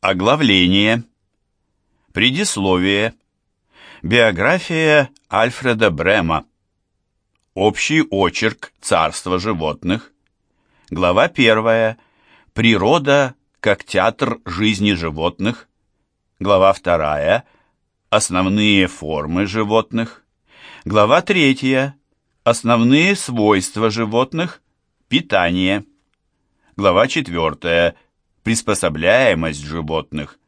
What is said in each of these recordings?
Оглавление. Предисловие. Биография Альфреда Брема. Общий очерк царства животных. Глава 1. Природа как театр жизни животных. Глава 2. Основные формы животных. Глава 3. Основные свойства животных. Питание. Глава 4. Приспособляемость животных.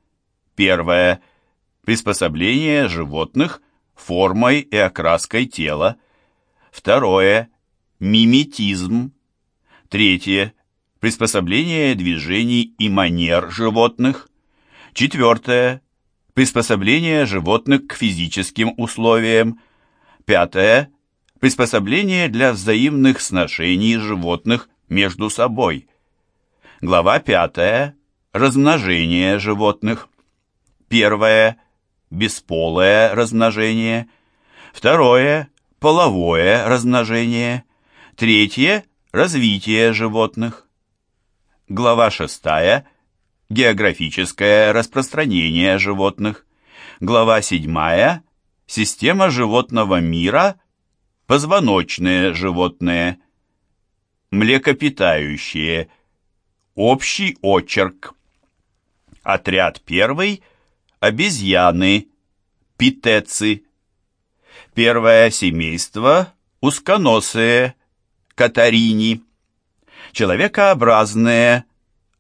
Первое. Приспособление животных формой и окраской тела. Второе. Миметизм. Третье. Приспособление движений и манер животных. Четвертое. Приспособление животных к физическим условиям. Пятое. Приспособление для взаимных сношений животных между собой. Глава 5. Размножение животных. Первое. Бесполое размножение. Второе. Половое размножение. Третье. Развитие животных. Глава 6. Географическое распространение животных. Глава 7. Система животного мира. Позвоночные животные. Млекопитающие – Общий очерк. Отряд первый. Обезьяны. Питецы. Первое семейство. Узконосые. Катарини. Человекообразные.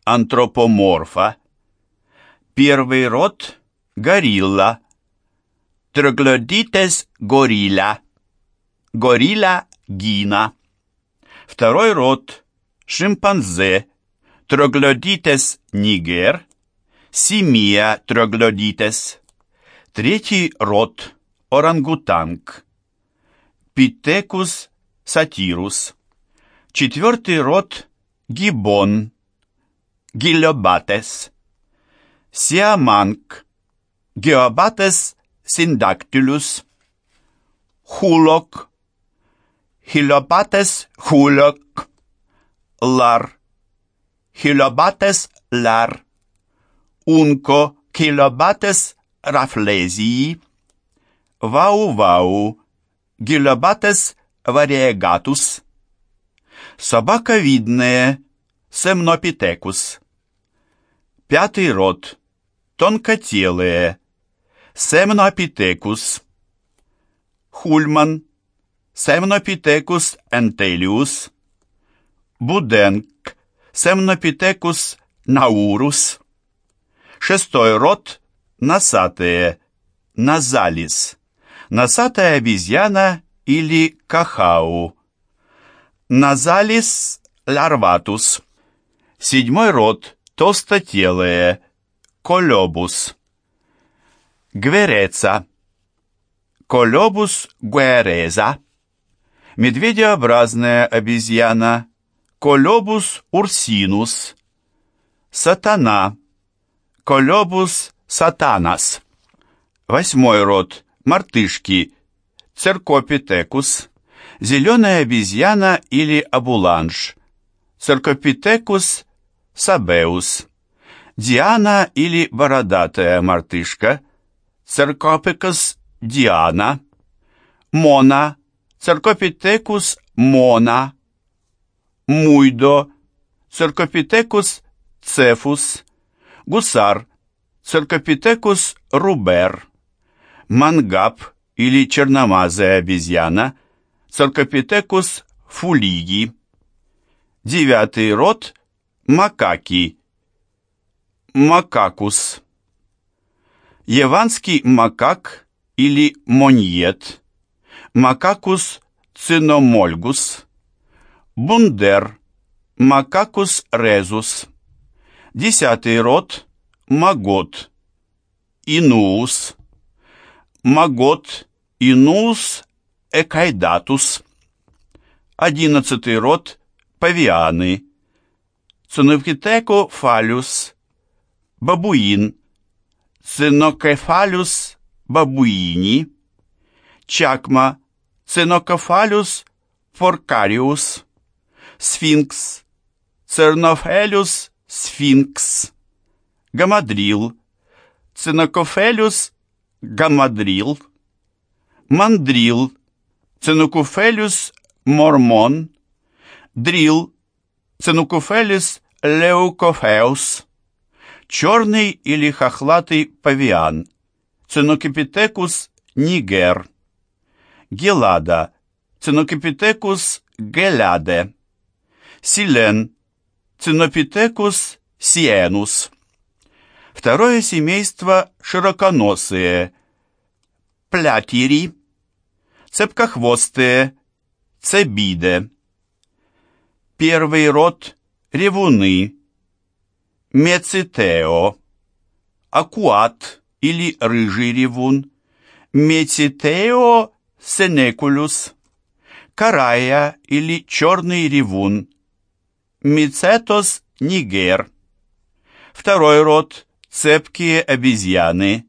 Антропоморфа. Первый род. Горилла. Троглодитес горилла. Горилла гина. Второй род. Шимпанзе. Троглодитес нигер, Симия троглодитес. Третий род орангутанг. Питекус сатирус. Четвертый род гибон. Гилобатес. Сиаманг. Геобатес синдактилус. Хулок. Хилобатес хулок. Лар. Chilobates lar, unco Chilobates rafflesii, vau vau, Gilobates variegatus, собаковидные, Семнопитекус. Пятый род, тонкотелые, Семнопитекус. Хульман, Семнопитекус энтелиус. Буденг, Семнопитекус наурус. Шестой род – носатые, назалис. Носатая обезьяна или кахау. Назалис ларватус. Седьмой род – толстотелые, колобус. Гвереца. Колобус гуэреза. Медведеобразная обезьяна – Колобус урсинус, сатана, колобус сатанас. Восьмой род, мартышки, церкопитекус, зеленая обезьяна или абуланж, церкопитекус сабеус, диана или бородатая мартышка, церкопикус диана, мона, церкопитекус мона, муйдо, церкопитекус цефус, гусар, церкопитекус рубер, мангап или черномазая обезьяна, церкопитекус фулиги. Девятый род – макаки, макакус. Яванский макак или моньет, макакус циномольгус – Бундер, Макакус резус. Десятый род, Магот, Инуус. Магот, Инуус, Экайдатус. Одиннадцатый род, Павианы. Цуневкитеко фалюс, Бабуин. Цинокефалюс бабуини. Чакма, Цинокофалюс форкариус сфинкс, цернофелюс сфинкс, гамадрил, цинокофелюс гамадрил, мандрил, цинокофелюс мормон, дрил, цинокофелюс леукофеус, черный или хохлатый павиан, цинокипитекус нигер, гелада, цинокипитекус геляде, силен, цинопитекус сиенус. Второе семейство широконосые, плятири, цепкохвостые, цебиде. Первый род ревуны, мецитео, акуат или рыжий ревун, мецитео сенекулюс, карая или черный ревун, мицетос нигер. Второй род – цепкие обезьяны,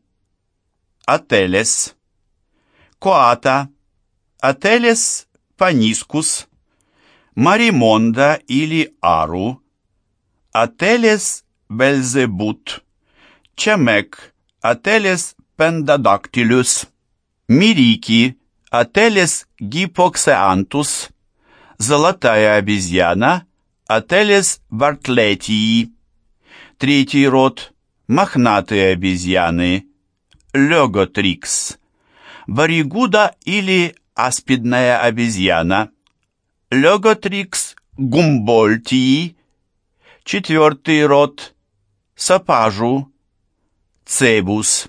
ателес, коата, ателес панискус, маримонда или ару, ателес бельзебут, чемек, ателес пендадактилюс, мирики, ателес гипоксеантус, золотая обезьяна, ателес бартлетии, Третий род – мохнатые обезьяны, леготрикс, баригуда или аспидная обезьяна, леготрикс гумбольтии. Четвертый род – сапажу, цебус,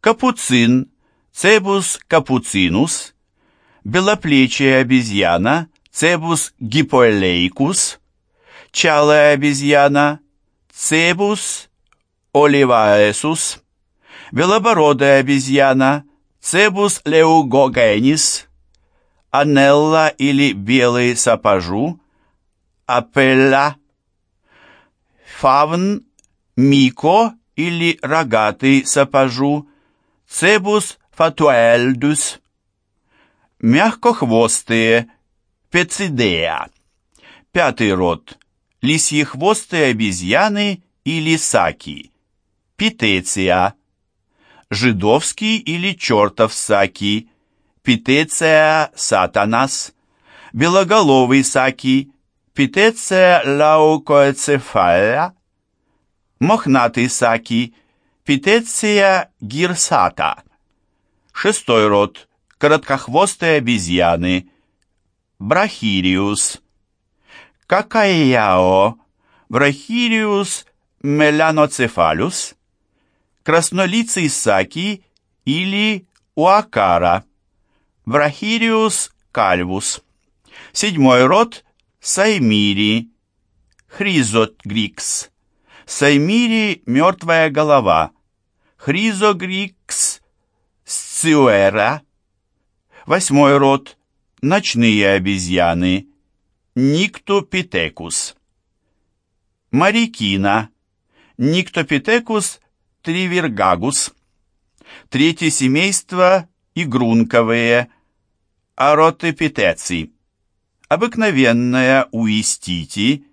капуцин, цебус капуцинус, белоплечая обезьяна, цебус гипоэлейкус, чалая обезьяна – Цебус оливаесус, белобородая обезьяна, Цебус леугогенис, Анелла или белый сапожу, Апелла, Фавн, Мико или рогатый сапожу, Цебус фатуэльдус, мягкохвостые, Пецидея. Пятый род лисьехвостые обезьяны или саки, питеция, жидовский или чертов саки, питеция сатанас, белоголовый саки, питеция лаукоэцефалия, мохнатый саки, питеция гирсата. Шестой род – короткохвостые обезьяны, брахириус, какаяо, брахириус меланоцефалюс, краснолицый саки или уакара, брахириус кальвус. Седьмой род – саймири, хризотгрикс. Саймири – мертвая голова, хризогрикс – сцюэра. Восьмой род – ночные обезьяны, Никтопитекус. Марикина. Никтопитекус тривергагус. Третье семейство – игрунковые. Аротепитеций. Обыкновенная уистити.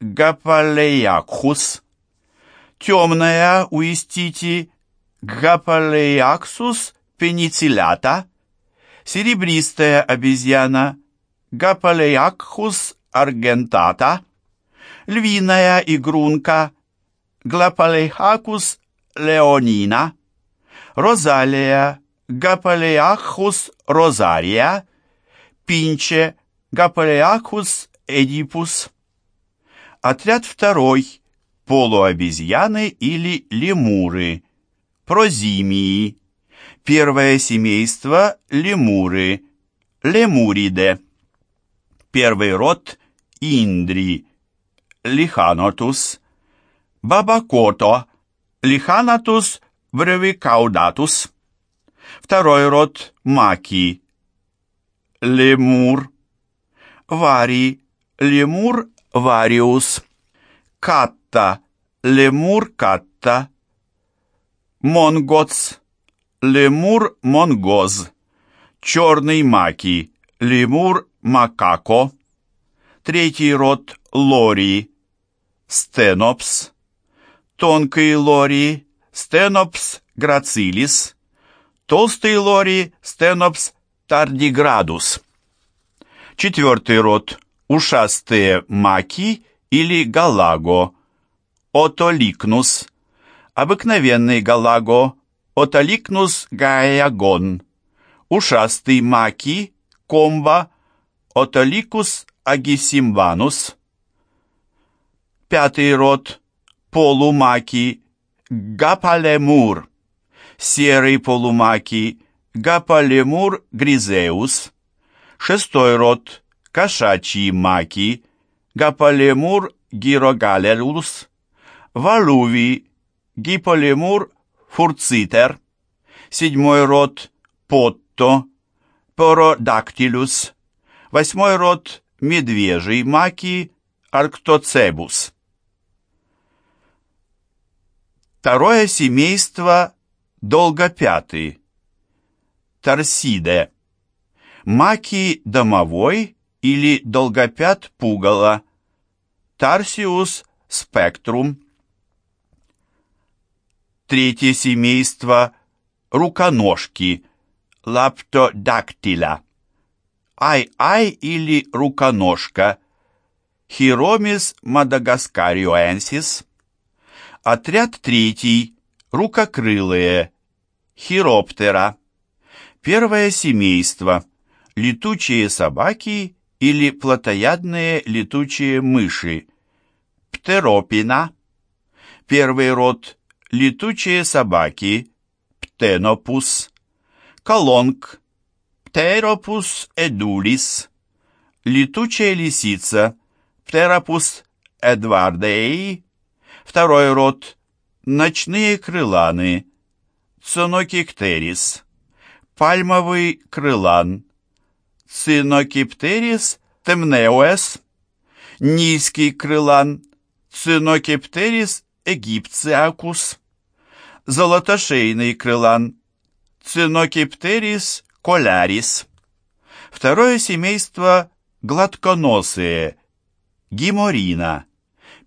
Гапалеякхус. Темная уистити. Гапалеяксус пенициллята. Серебристая обезьяна – Гапалеякхус аргентата, львиная игрунка, Глапалейхакус леонина, розалия, Гапалеякхус розария, пинче, Гапалеякхус эдипус. Отряд второй – полуобезьяны или лемуры, прозимии. Первое семейство – лемуры, лемуриде. Первый род – Индри, Лиханотус, Бабакото, Лиханатус бревикаудатус. Второй род – Маки, Лемур, Вари, Лемур вариус, Катта, Лемур катта, Монгоц, Лемур монгоз, Черный маки, Лемур макако, третий род лори, стенопс, тонкий лори Стенопс грацилис, толстый лори Стенопс тардиградус. Четвертый род – ушастые маки или галаго, отоликнус, обыкновенный галаго, отоликнус гаягон, ушастый маки, комба, отоликус агисимванус. Пятый род – полумаки, гапалемур, серый полумаки, гапалемур гризеус. Шестой род – кошачьи маки, гапалемур гирогалерус, валуви, гиполемур фурцитер. Седьмой род – потто, породактилус. Восьмой род – медвежий маки, арктоцебус. Второе семейство – долгопятый, торсиде. Маки домовой или долгопят пугало, Тарсиус спектрум. Третье семейство – руконожки, лаптодактиля. Ай-ай или руконожка, Хиромис мадагаскариоэнсис. Отряд третий – рукокрылые, хироптера. Первое семейство – летучие собаки или плотоядные летучие мыши, птеропина. Первый род – летучие собаки, птенопус. Колонг, птеропус эдулис. Летучая лисица, птеропус эдвардеи. Второй род – ночные крыланы, цинокиктерис. Пальмовый крылан, Цинокиптерис темнеуэс, низкий крылан, Цинокиптерис египциакус, золотошейный крылан, Цинокиптерис колярис. Второе семейство гладконосые, гиморина.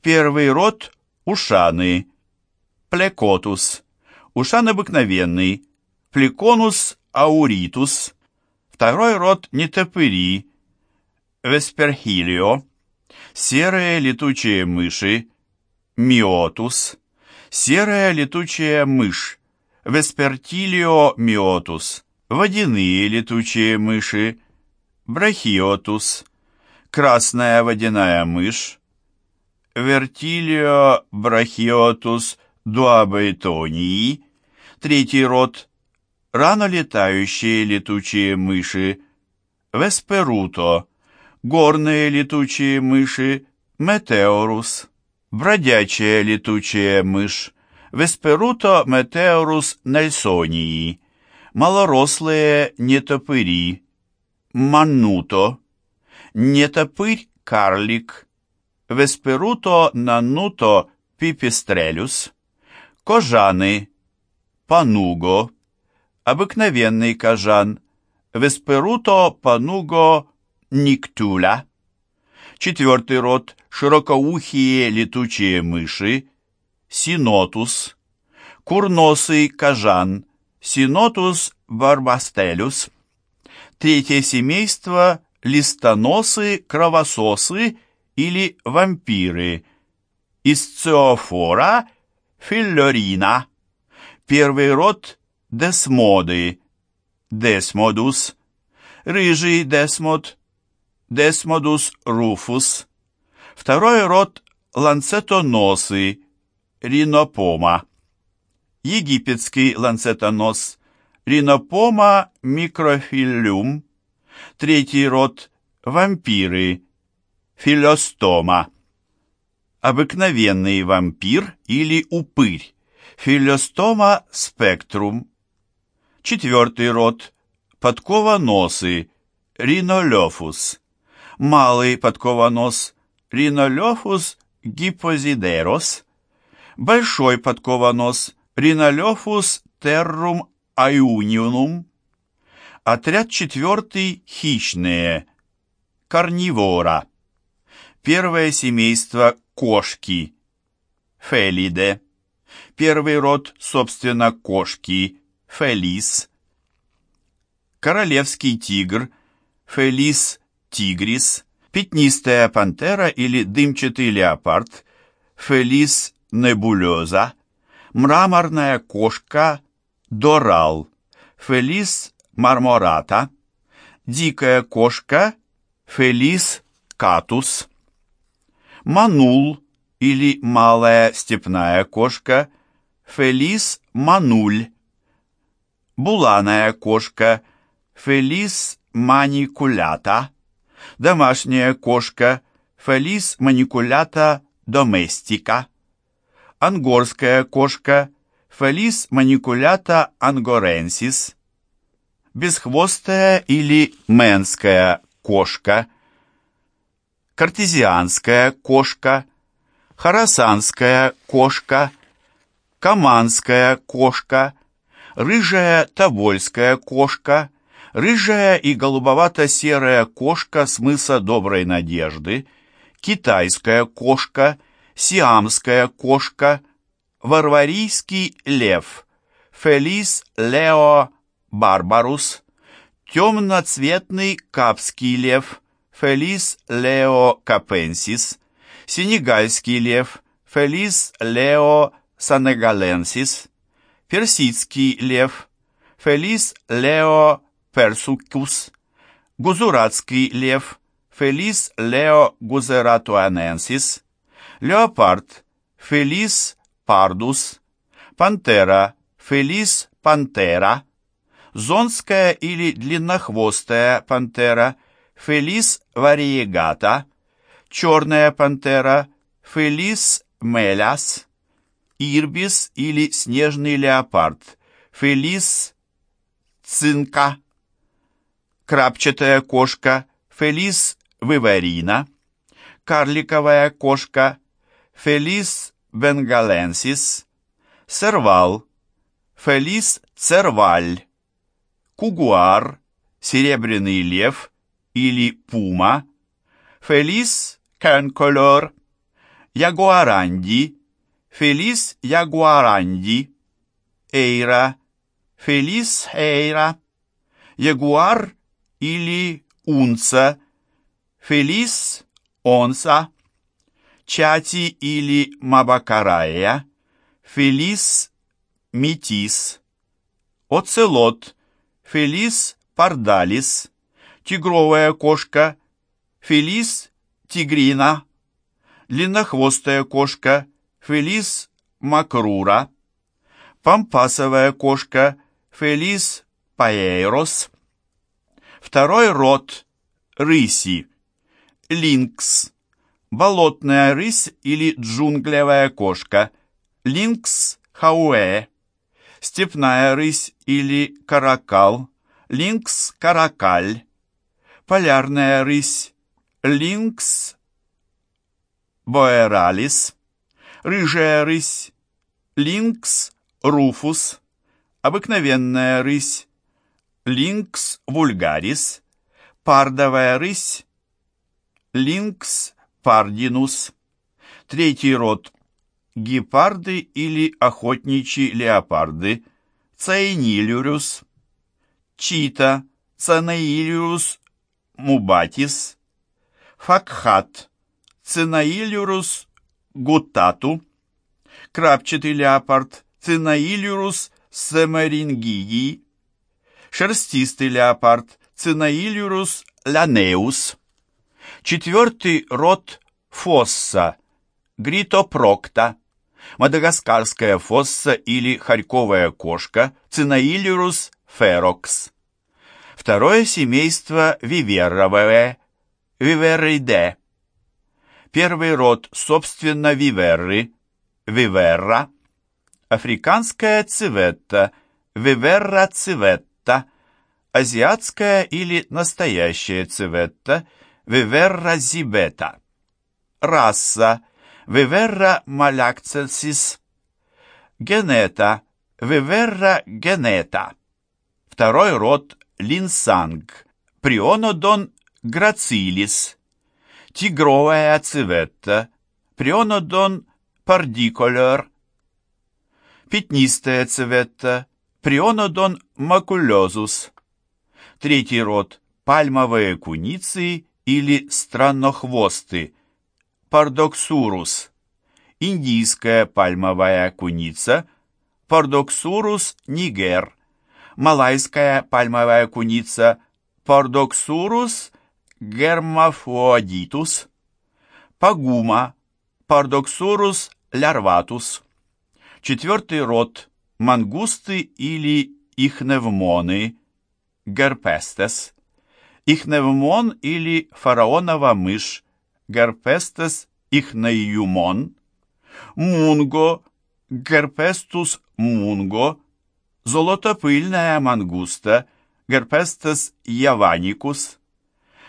Первый род ушаны, плекотус. Ушан обыкновенный, плеконус ауритус. Второй род нетопыри, Весперхилио, серые летучие мыши, Myotis, серая летучая мышь, Vespertilio myotis, водяные летучие мыши, Brachyotus, красная водяная мышь, Vespertilio brachyotus daubentonii, третий род рано летающие летучие мыши, Vesperugo, горные летучие мыши, метеорус, бродячая летучая мышь, весперуто метеорус нельсонии, малорослые нетопыри, мануто, нетопырь-карлик, весперуто нануто пипистрелюс, кожаны, пануго, обыкновенный кажан, Весперуто пануго никтуля. Четвертый род – широкоухие летучие мыши, синотус. Курносый кажан, синотус барбастелюс. Третье семейство – листоносы, кровососы или вампиры. Исциофора филлорина. Первый род Десмоды, Десмодус, рыжий Десмод, Десмодус руфус, второй род ланцетоносы, ринопома, египетский ланцетонос, ринопома микрофилюм, третий род вампиры, филостома, обыкновенный вампир или упырь, филостома спектрум, Четвертый род – подкованосы, ринолефус. Малый подкованос – ринолефус гипозидерос. Большой подкованос – ринолефус террум аюниунум. Отряд четвертый – хищные, карнивора. Первое семейство – кошки, фелиде. Первый род, собственно, кошки, фелис. Королевский тигр, фелис тигрис. Пятнистая пантера или дымчатый леопард, фелис небулеза. Мраморная кошка, дорал, фелис мармората. Дикая кошка, фелис катус. Манул или малая степная кошка, фелис мануль. Буланая кошка, фелис маникулята. Домашняя кошка, фелис маникулята доместика. Ангорская кошка, фелис маникулята ангоренсис. Бесхвостая или менская кошка – картезианская кошка, харасанская кошка, каманская кошка, рыжая тобольская кошка, рыжая и голубовато-серая кошка с мыса Доброй Надежды, китайская кошка, сиамская кошка, варварийский лев, Фелис Лео Барбарус, темноцветный капский лев, Фелис Лео Капенсис, сенегальский лев Фелис Лео Санегаленсис, персидский лев Фелис Лео Персукус, гузуратский лев Фелис Лео Гузератуаненсис, леопард Фелис Пардус, пантера Фелис Пантера, зонская или длиннохвостая пантера – Фелис вариегата, черная пантера, Фелис меляс, ирбис или снежный леопард, Фелис цинка, крапчатая кошка, Фелис виварина, карликовая кошка, Фелис бенгаленсис, сервал, Фелис церваль, кугуар, серебряный лев, или пума, фелис кенколор, ягуаранди, фелис ягуаранди, эйра, фелис эйра, ягуар или унца, фелис онса, чати или мабакарая, фелис метис, оцелот, фелис пардалис, тигровая кошка, Фелис тигрина, длиннохвостая кошка, Фелис макрура, пампасовая кошка, Фелис паэйрос, второй род рыси, линкс, болотная рысь или джунглевая кошка, линкс хауэ, степная рысь или каракал, линкс каракаль, полярная рысь, линкс боэралис, рыжая рысь, линкс руфус, обыкновенная рысь, линкс вульгарис, пардовая рысь, линкс пардинус, третий род гепарды или охотничьи леопарды, цайнилюрус, чита, цанаилюрус мубатис, факхат, цинаилюрус гутату, крапчатый леопард, цинаилюрус семерингии, шерстистый леопард, цинаилюрус ланеус, четвертый род фосса, гритопрокта, мадагаскарская фосса или хорьковая кошка, цинаилюрус ферокс. Второе семейство виверровое, виверриде. Первый род, собственно, виверры, виверра. Африканская цветта, виверра цветта. Азиатская или настоящая цветта, виверра зибета. Раса, виверра малякценсис. Генета, виверра генета. Второй род линсанг, прионодон грацилис, тигровая ациветта, прионодон пардиколер. Пятнистая цвета, Прионодон макулезус. Третий род – пальмовые куницы или страннохвосты, Paradoxurus. Индийская пальмовая куница, Paradoxurus niger. Малайская пальмовая куница, Paradoxurus hermaphroditus. Пагума, Paradoxurus larvatus. Четвертый род – мангусты или ихневмоны, Herpestes. Ихневмон или фараонова мышь, герпестес ихнеюмон. Мунго, герпестус мунго. Золотопыльная мангуста, герпестес яваникус.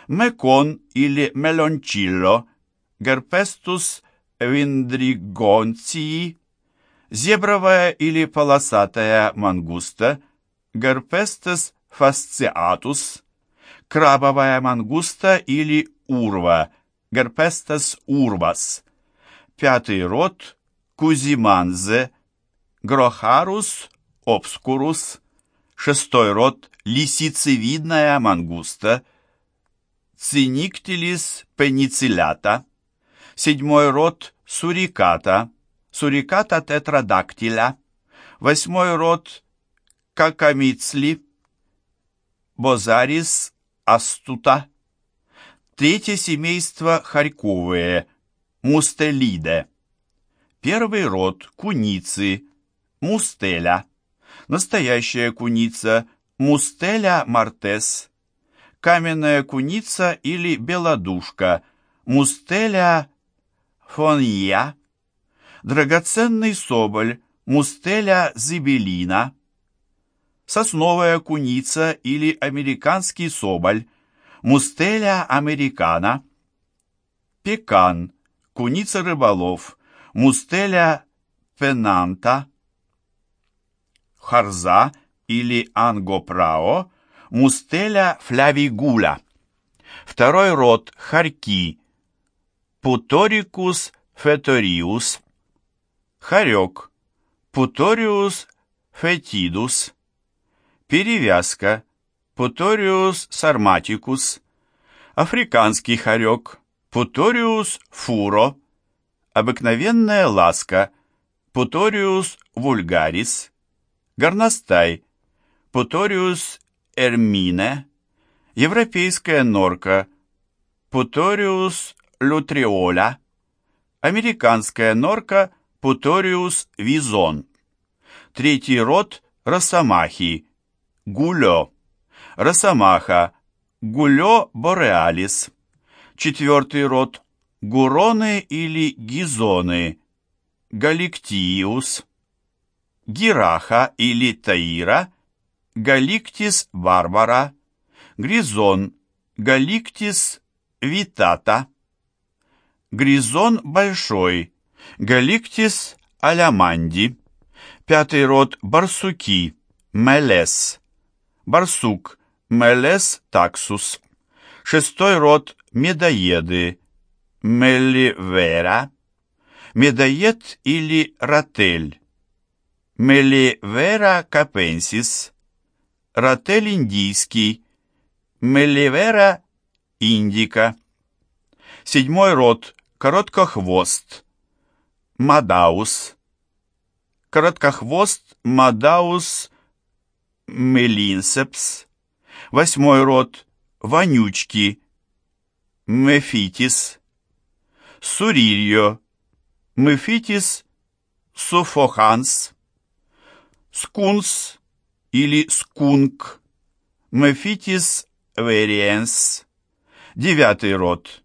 Мекон или мелончилло, герпестус виндригонции зебровая или полосатая мангуста, Герпестес фасциатус, крабовая мангуста или урва, Герпестес урвас, пятый род Кузиманзе, Грохарус обскурус, шестой род лисицевидная мангуста, Циниктилис пенициллята, седьмой род суриката, суриката тетрадактиля, восьмой род какамицли, бозарис астута, третье семейство харьковые, мустелиде, первый род куницы, мустеля, настоящая куница, мустеля мартес, каменная куница или белодушка, мустеля фонья, драгоценный соболь Мустеля зибелина, сосновая куница или американский соболь Мустеля американа, пекан, куница рыболов Мустеля пенанта, харза или ангопрао Мустеля флявигуля. Второй род харьки Путорикус феториус хорек, путориус фетидус, перевязка, путориус сарматикус, африканский хорек, путориус фуро, обыкновенная ласка, путориус вульгарис, горностай, путориус эрмине, европейская норка, путориус лютриоля, американская норка – Путориус визон. Третий род – росомахи, гулё. Росомаха, гулё бореалис. Четвертый род – гуроны или гизоны, галиктиус. Гираха или таира, галиктис барбара. Гризон, галиктис витата. Гризон большой – Галиктис аляманди. Пятый род барсуки, мелес. Барсук, мелес таксус. Шестой род медоеды, Mellivora. Медоед или ратель. Mellivora capensis. Ратель индийский. Mellivora indica. Седьмой род короткохвост. Mydaus. Короткохвост Mydaus meliceps. Восьмой род. Вонючки. Мефитис. Сурильо. Мефитис суфоханс. Скунс или скунк. Мефитис вериенс. Девятый род.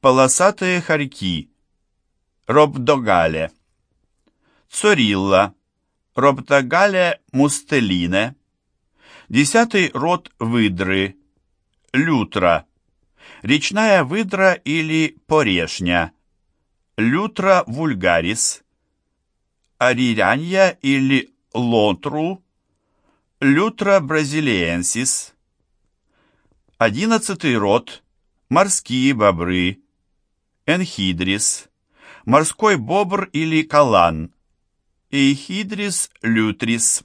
Полосатые хорьки. Робдогале. Цорилла. Робдогале мустелине. Десятый род выдры. Лютра. Речная выдра или порешня. Лютра вульгарис. Арирянья или лотру. Лютра бразилиенсис. Одиннадцатый род. Морские бобры. Энхидрис морской бобр или калан, Эйхидрис лютрис.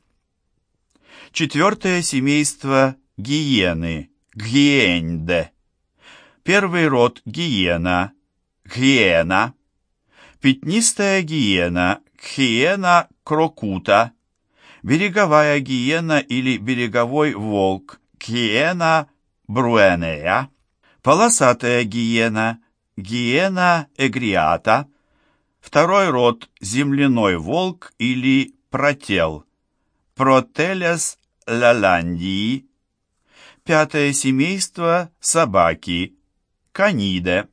Четвертое семейство гиены, гиенде. Первый род гиена, гиена. Пятнистая гиена, гиена крокута. Береговая гиена или береговой волк, гиена бруэнея. Полосатая гиена, гиена эгриата. Второй род – земляной волк или протел. Протелес лаландии. Пятое семейство – собаки. Каниде.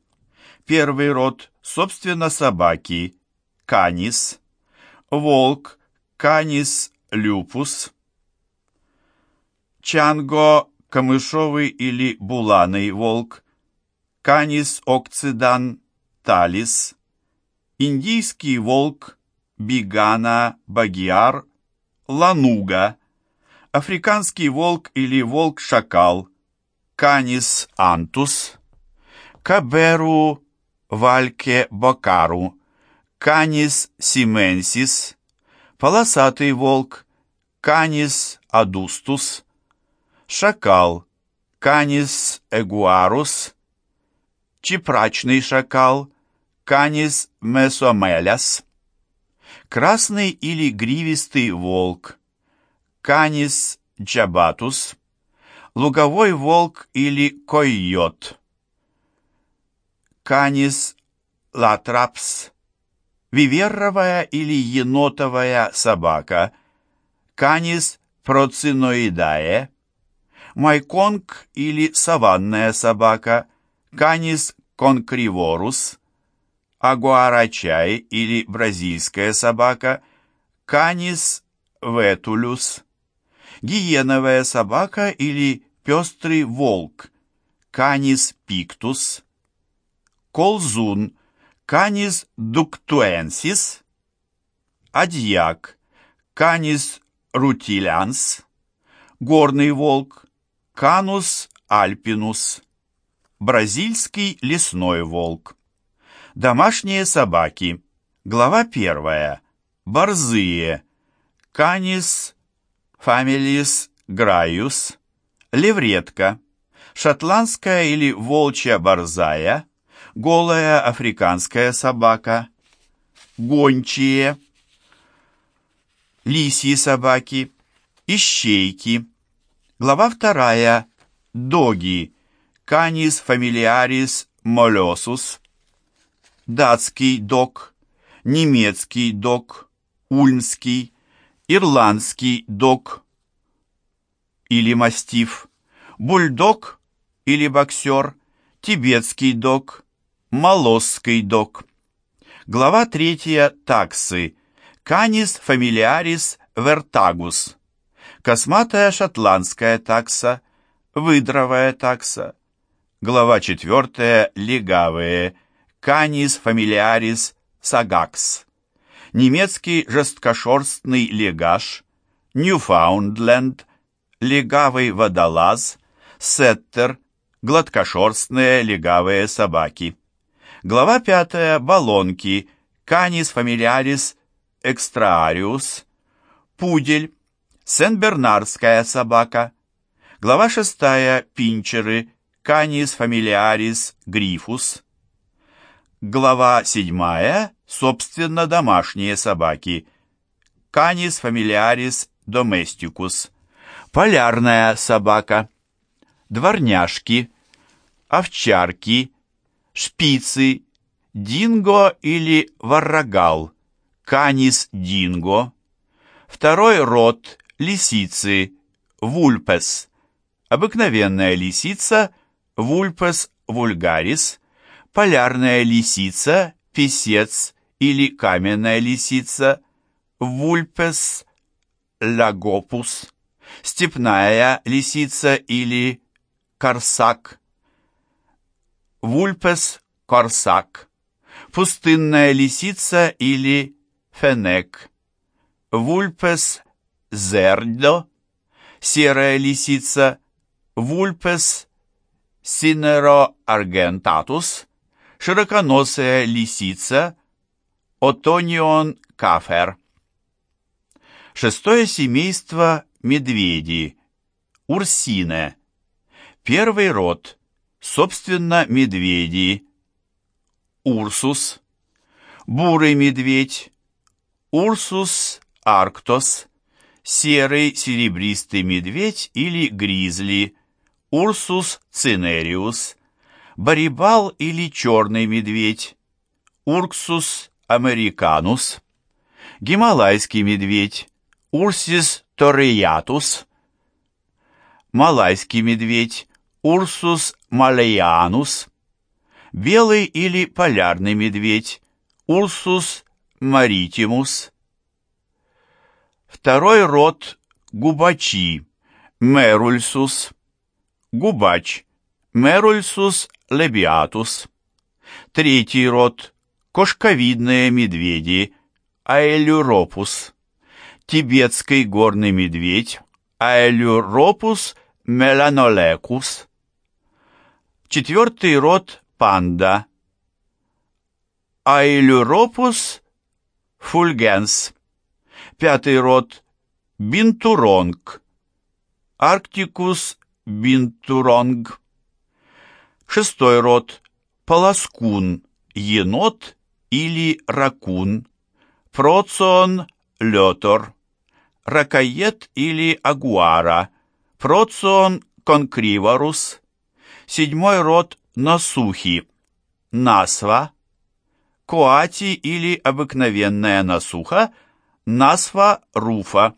Первый род – собственно собаки. Канис. Волк – Канис люпус. Чанго – камышовый или буланый волк. Канис окцидан талис индийский волк, бигана, багиар, лануга, африканский волк или волк-шакал, канис антус, каберу, вальке бокару, канис сименсис, полосатый волк, канис адустус, шакал, канис эгуарус, чепрачный шакал, Канис месомеляс, красный или гривистый волк, Канис джабатус, луговой волк или койот, Канис latrans, виверровая или енотовая собака, Canis procyonoides, майконг или саванная собака, Canis cancrivorus, агуарачай или бразильская собака, Canis vetulus, гиеновая собака или пестрый волк, канис пиктус, колзун, канис дуктуэнсис, адьяк, канис рутилянс, горный волк, канус альпинус, бразильский лесной волк. Домашние собаки. Глава первая. Борзые. Канис фамилис граюс. Левретка. Шотландская или волчья борзая. Голая африканская собака. Гончие. Лисьи собаки. Ищейки. Глава вторая. Доги. Канис фамилиарис молосус датский дог, немецкий дог, ульмский, ирландский дог или мастиф, бульдог или боксер, тибетский дог, молосский дог. Глава третья таксы. Канис фамилиарис вертагус. Косматая шотландская такса, выдровая такса. Глава четвертая. Легавые Canis familiaris sagax, немецкий жесткошерстный легаш, Ньюфаундленд, легавый водолаз, сеттер, гладкошерстные легавые собаки. Глава пятая. Баллонки. Canis familiaris extraarius, пудель, сен-бернарская собака. Глава шестая. Пинчеры. Canis familiaris грифус. Глава 7. Собственно, домашние собаки. Canis familiaris domesticus. Полярная собака. Дворняжки. Овчарки. Шпицы. Динго или варрагал. Канис динго. Второй род. Лисицы. Вульпес. Обыкновенная лисица. Вульпес вульгарис полярная лисица, песец или каменная лисица, вульпес лагопус, степная лисица или корсак, вульпес корсак, пустынная лисица или фенек, Vulpes zerdo, серая лисица, Vulpes cinereoargentatus, широконосая лисица, Otocyon caffer. Шестое семейство медведи. Ursinae. Первый род. Собственно, медведи. Урсус. Бурый медведь. Урсус арктос. Серый серебристый медведь или гризли. Урсус цинериус. Барибал или черный медведь. Урксус американус. Гималайский медведь. Урсис торреятус. Малайский медведь. Урсус малеянус. Белый или полярный медведь. Урсус маритимус. Второй род губачи. Мерульсус. Губач. Мерульсус лебиатус. Третий род кошковидные медведи. Аэлюропус. Тибетский горный медведь. Аэлюропус меланолекус. Четвертый род панда. Аэлюропус фульгенс. Пятый род бинтуронг. Арктикус бинтуронг. Шестой род полоскун, енот или ракун. Процион летор. Ракоед или агуара. Процион конкриварус. Седьмой род насухи. Насва. Коати или обыкновенная насуха. Насва руфа.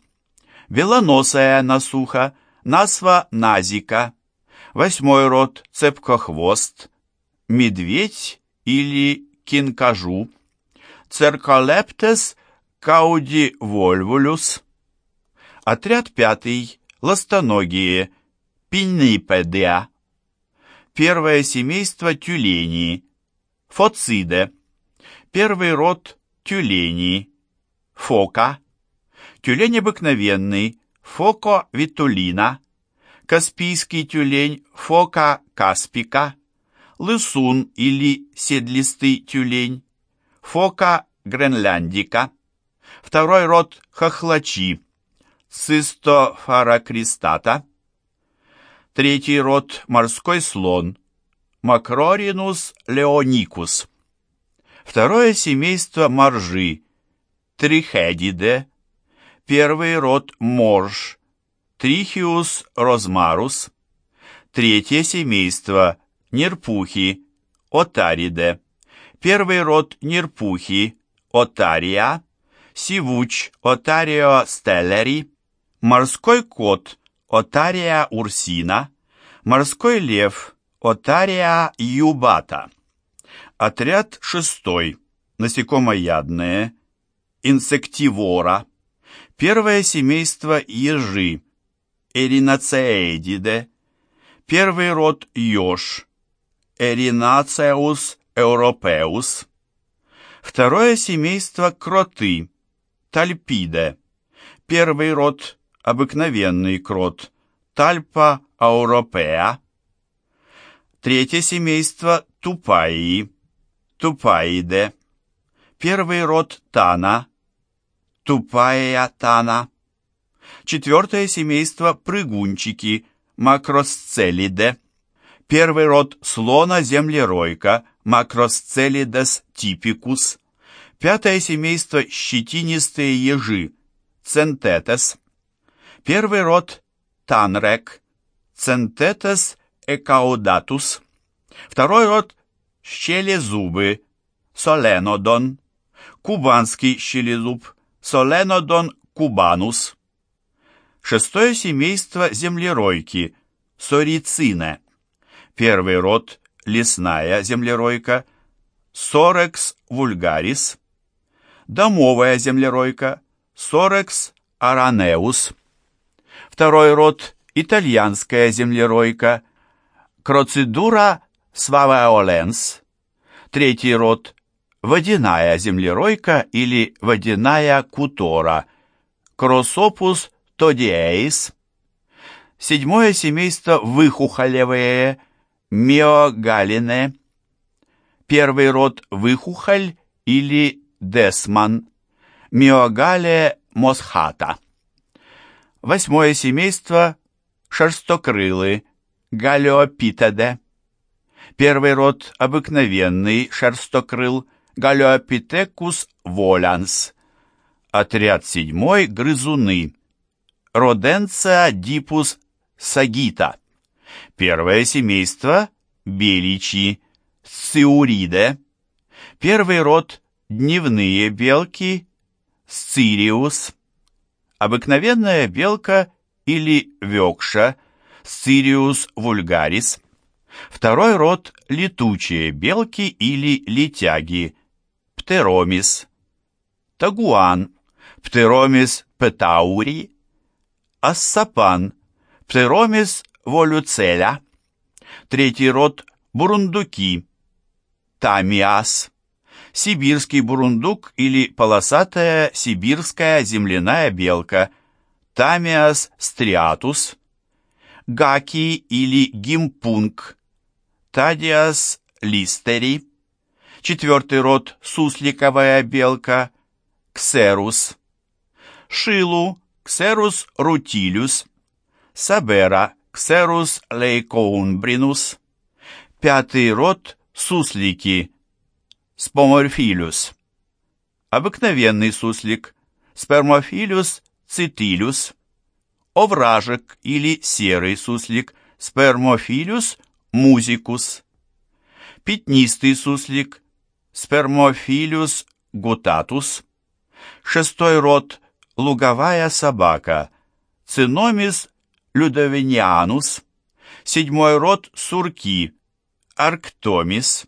Белоносая насуха. Насва назика. Восьмой род цепкохвост. Медведь или кинкажу. Церколептес каудивольвулюс. Отряд пятый. Ластоногие. Пиннипедия. Первое семейство тюленей. Фоциде. Первый род тюленей. Фока. Тюлень обыкновенный. Фоко витулина. Каспийский тюлень. Фока каспика. Лысун или седлистый тюлень. Фока гренляндика. Второй род хохлачи. Цистофаракристата. Третий род морской слон. Макроринус леоникус. Второе семейство моржи. Трихедиде. Первый род морж. Трихиус розмарус. Третье семейство нерпухи. Отариде. Первый род нерпухи. Отария. Сивуч. Отарио стеллери. Морской кот. Отария урсина. Морской лев. Отария юбата. Отряд шестой. Насекомоядные. Инсективора. Первое семейство ежи. Эринацеэдиде. Первый род еж. Эринацеус европеус. Второе семейство кроты. Тальпиде. Первый род обыкновенный крот. Тальпа ауропеа. Третье семейство тупаи. Тупаиде. Первый род Тана. Тупая Тана. Четвертое семейство прыгунчики. Макросцелиде. Первый род слона землеройка. Макросцелидес типикус. Пятое семейство щетинистые ежи. Центетес. Первый род Танрек. Центетес экаудатус. Второй род щелезубы, соленодон, кубанский щелезуб, соленодон кубанус. Шестое семейство землеройки, сорицине. Первый род лесная землеройка, сорекс вульгарис. Домовая землеройка, сорекс аранеус. Второй род итальянская землеройка, кроцидура Свавеоленс. Третий род – водяная землеройка или водяная кутора. Кросопус тодиэис. Седьмое семейство выхухолевые – миогалине. Первый род выхухоль или десман. Миогале мосхата. Восьмое семейство – шерстокрылы, галеопитеде. Первый род – обыкновенный шерстокрыл, галеопитекус воланс. Отряд седьмой – грызуны, роденция дипус сагита. Первое семейство – беличьи, сциуриде. Первый род – дневные белки, сцириус обыкновенная белка или векша, Сириус вульгарис. Второй род – летучие белки или летяги, птеромис. Тагуан, птеромис петаури. Ассапан, птеромис волюцеля. Третий род – бурундуки, тамиас. Сибирский бурундук или полосатая сибирская земляная белка, Тамиас стриатус, гаки или гимпунг, Тадиас листери, четвертый род сусликовая белка, ксерус, шилу, ксерус рутилюс, сабера, ксерус лейкоунбринус, пятый род суслики, Споморфилюс. Обыкновенный суслик. Спермофилюс цитилюс. Овражек или серый суслик. Спермофилюс музикус. Пятнистый суслик. Спермофилюс гутатус. Шестой род. Луговая собака. Циномис людовинианус. Седьмой род. Сурки. Арктомис.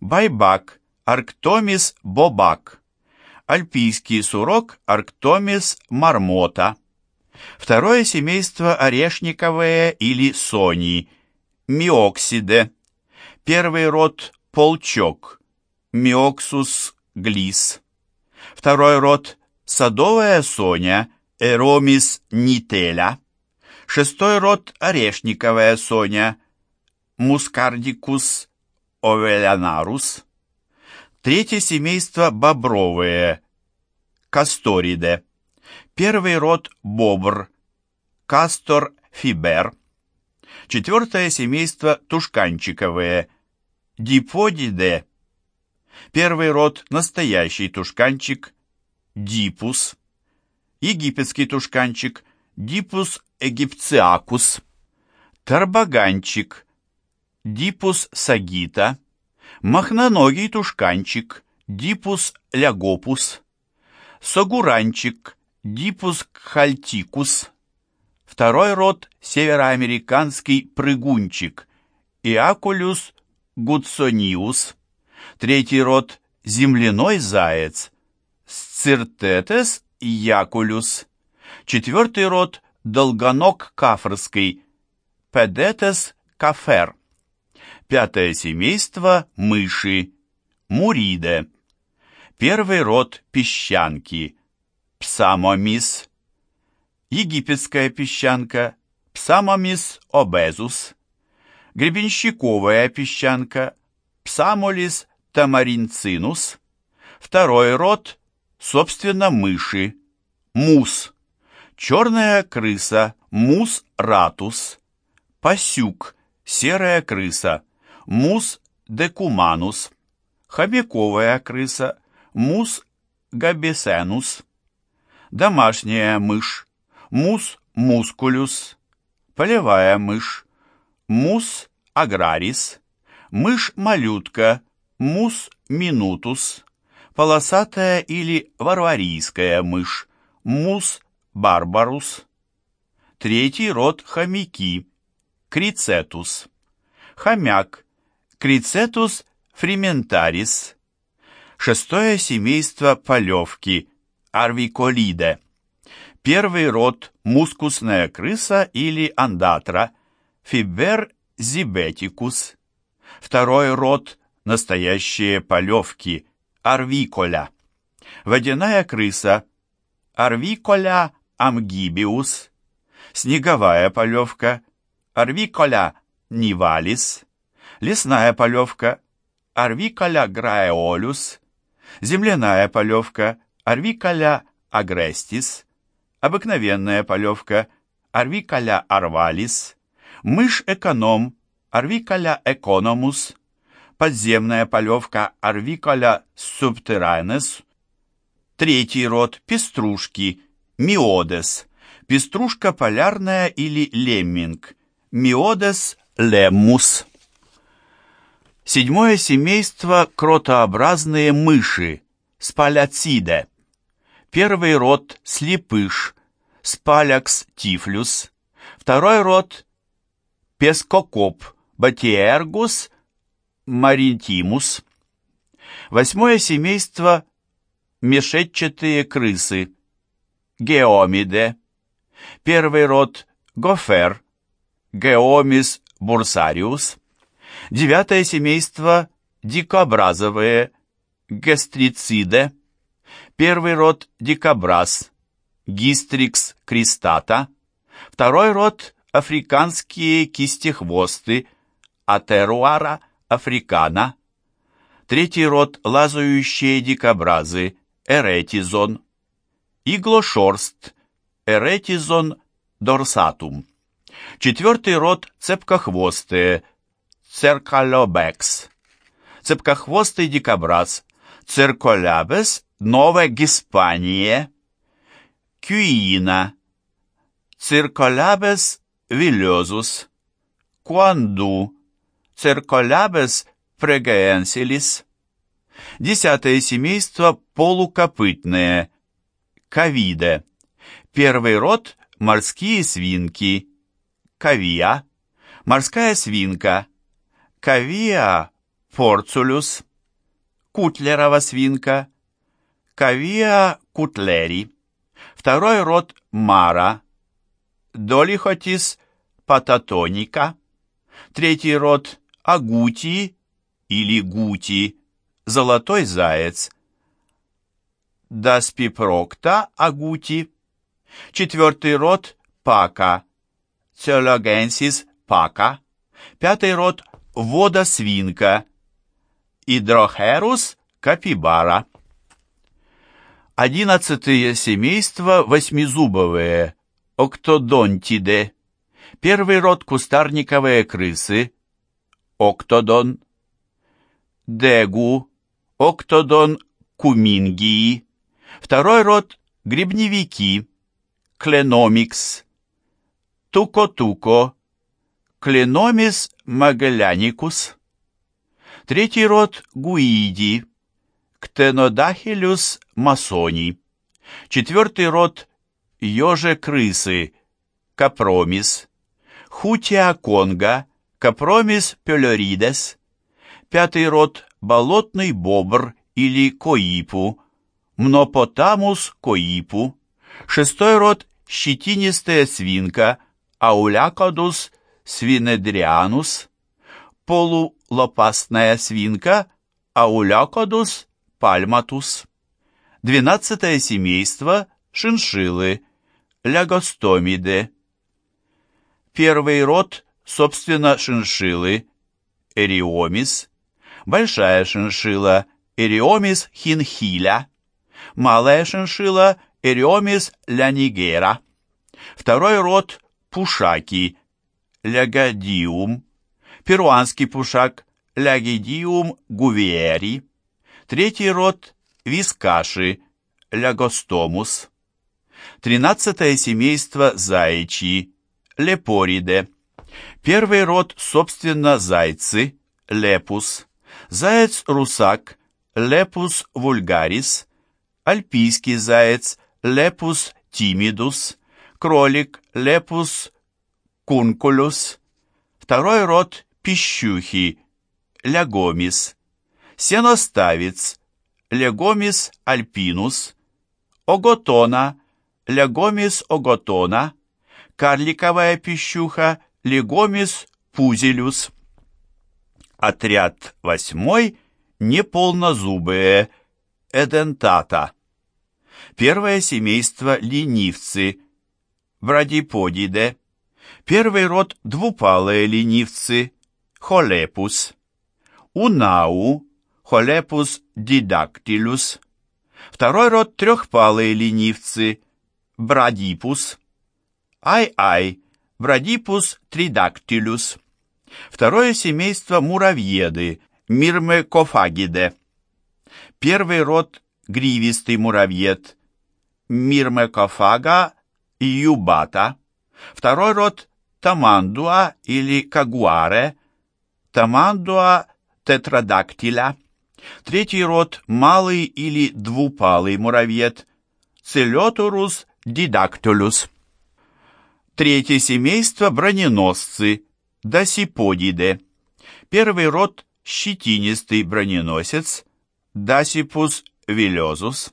Байбак. Арктомис бобак, альпийский сурок Арктомис мармота. Второе семейство орешниковые или сони, миоксиде. Первый род полчок, миоксус глис. Второй род садовая соня, эромис нителя. Шестой род орешниковая соня, мускардикус овелянарус. Третье семейство бобровые, касториде. Первый род бобр, кастор фибер. Четвертое семейство тушканчиковые, диподиде. Первый род настоящий тушканчик, дипус. Египетский тушканчик, дипус египциакус. Тарбаганчик, дипус сагита махноногий тушканчик, дипус лягопус, согуранчик, дипус кхальтикус, второй род североамериканский прыгунчик, иакулюс гудсониус, третий род земляной заяц, сциртетес якулюс, четвертый род долгоног кафрский, педетес кафер, Пятое семейство – мыши, муриде. Первый род – песчанки, псамомис. Египетская песчанка – псамомис обезус. Гребенщиковая песчанка – псамолис тамаринцинус. Второй род – собственно мыши, мус. Черная крыса – мус ратус. Пасюк – серая крыса – мус декуманус, хобяковая крыса, мус габесенус, домашняя мышь, мус мускулюс, полевая мышь, мус аграрис, мышь-малютка, мус минутус, полосатая или варварийская мышь, мус барбарус, третий род хомяки, крицетус, хомяк, Крицетус фриментарис. Шестое семейство полевки, арвиколиде. Первый род мускусная крыса или андатра, фибер зибетикус. Второй род настоящие полевки, арвиколя. Водяная крыса, арвиколя амгибиус. Снеговая полевка, арвиколя нивалис лесная полевка Арвикаля граеолюс, земляная полевка Арвикаля агрестис, обыкновенная полевка Арвикаля арвалис, мышь-эконом Арвикаля экономус, подземная полевка Арвикаля субтерранес, третий род пеструшки Миодес, пеструшка полярная или лемминг, Миодес леммус. Седьмое семейство кротообразные мыши, спаляциде. Первый род слепыш, спалякс тифлюс. Второй род пескокоп, батиэргус маритимус. Восьмое семейство мешетчатые крысы, геомиде. Первый род гофер, геомис бурсариус. Девятое семейство дикообразовые, гастрициде. Первый род дикобраз, гистрикс кристата. Второй род африканские кистехвосты, атеруара африкана. Третий род лазающие дикобразы, эретизон. Иглошорст, эретизон дорсатум. Четвертый род цепкохвостые, церкалобекс. Цепкохвостый дикобраз, цирколябес нове гиспание. Кюина, цирколябес вилезус. Куанду, цирколябес фрегенсилис. Десятое семейство полукопытные, кавиде. Первый род – морские свинки, кавия. Морская свинка, кавия форцулюс. Кутлерова свинка, кавия кутлери. Второй род – мара, долихотис пататоника. Третий род – агути или гути, золотой заяц. Даспипрокта агути. Четвертый род – пака, целогенсис пака. Пятый род – водосвинка, Идрохерус капибара. Одиннадцатые семейства восьмизубовые, октодонтиде. Первый род кустарниковые крысы, октодон. Дегу, октодон кумингии. Второй род грибневики, кленомикс. Туко-туко, кленомис магелляникус. Третий род гуиди, ктенодахилюс масони. Четвертый род еже-крысы, капромис. Хутия конга, капромис пелоридес. Пятый род болотный бобр или коипу, мнопотамус коипу. Шестой род щетинистая свинка, аулякодус свинедрианус. Полулопастная свинка, аулякодус пальматус. Двенадцатое семейство шиншиллы, лягостомиде. Первый род, собственно, шиншиллы, эриомис. Большая шиншилла, эриомис хинхиля. Малая шиншилла, эриомис лянигера. Второй род, пушаки, лягодиум. Перуанский пушак, лягидиум гувиери. Третий род – вискаши, лягостомус. Тринадцатое семейство заячьи, лепориде. Первый род, собственно, зайцы, лепус. Заяц-русак, лепус вульгарис. Альпийский заяц, лепус тимидус. Кролик, лепус кункулюс. Второй род – пищухи, лягомис сеноставец, легомис альпинус, оготона, легомис оготона, карликовая пищуха, легомис пузелюс. Отряд восьмой – неполнозубые, эдентата. Первое семейство – ленивцы, брадиподиде. Первый род – двупалые ленивцы, холепус. Унау, Холепус дидактилюс. Второй род трехпалые ленивцы, Брадипус. Ай-ай, Брадипус тридактилюс. Второе семейство муравьеды, Мирмекофагиде. Первый род гривистый муравьед, Мирмекофага юбата. Второй род Тамандуа или Кагуаре, Тамандуа тетрадактиля. Третий род – малый или двупалый муравьед, Cyclothurus didactylus. Третье семейство – броненосцы, Dasypodidae. Первый род – щетинистый броненосец, Dasypus villosus.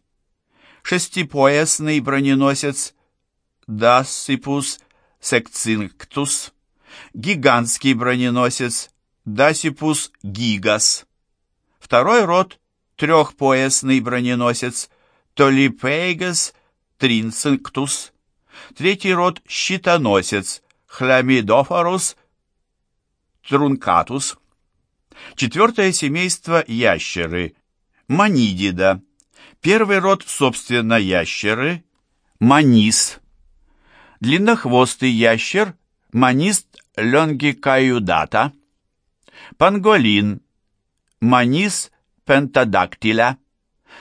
Шестипоясный броненосец, Dasypus sexcinctus. Гигантский броненосец, Dasypus gigas. Второй род – трехпоясный броненосец Толипейгас тринцинктус. Третий род – щитоносец Хламидофорус трункатус. Четвертое семейство – ящеры Манидида. Первый род, собственно, ящеры – Манис. Длиннохвостый ящер – Манист лонгикаюдата. Панголин – Манис пентадактиля,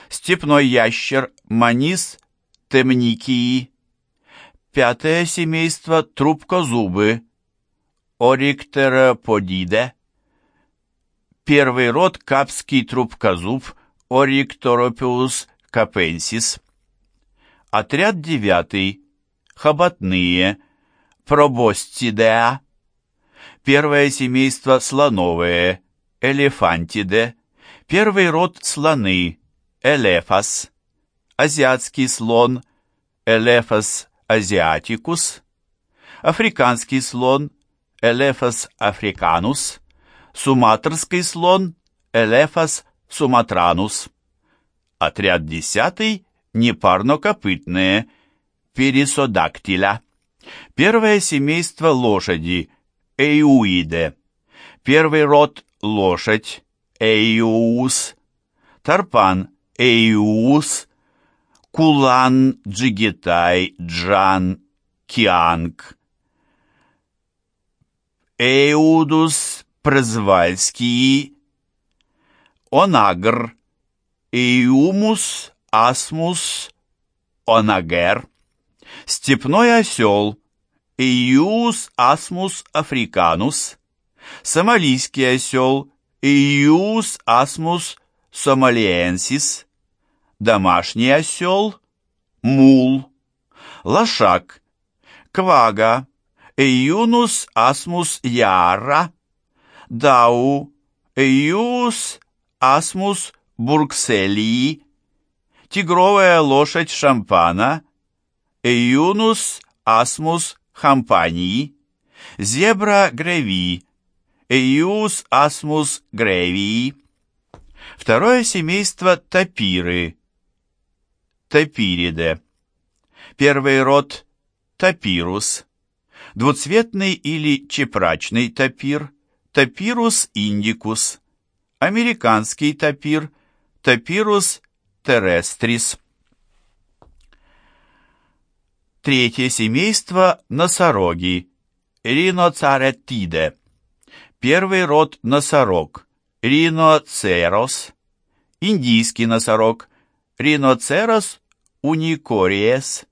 степной ящер Манис темникии, пятое семейство трубкозубы Ориктероподиде, первый род капский трубкозуб Орикторопиус капенсис, отряд девятый. Хоботные. Пробостидеа, первое семейство слоновые элефантиде, первый род слоны, элефас, азиатский слон, элефас азиатикус, африканский слон, элефас африканус, суматрский слон, элефас суматранус. Отряд десятый – непарнокопытные, перисодактиля. Первое семейство лошади – эйуиде. Первый род лошадь, эйус, тарпан, эйус, кулан, джигитай, джан, кианг, эудус, прозвальский, онагр, эйумус, асмус, онагер, степной осел, эйус, асмус, африканус, сомалийский осел Иус асмус сомалиенсис, домашний осел мул, лошак. Квага, Эйюнус асмус яра, дау, Эйус асмус буркселии, тигровая лошадь шампана, Эйюнус асмус хампании, зебра греви, Эйус асмус гревии. Второе семейство тапиры. Тапириде. Первый род тапирус. Двуцветный или чепрачный тапир. Тапирус индикус. Американский тапир. Тапирус терестрис. Третье семейство носороги. Риноцаретиде. Первый род носорог – риноцерос. Индийский носорог – риноцерос уникориес.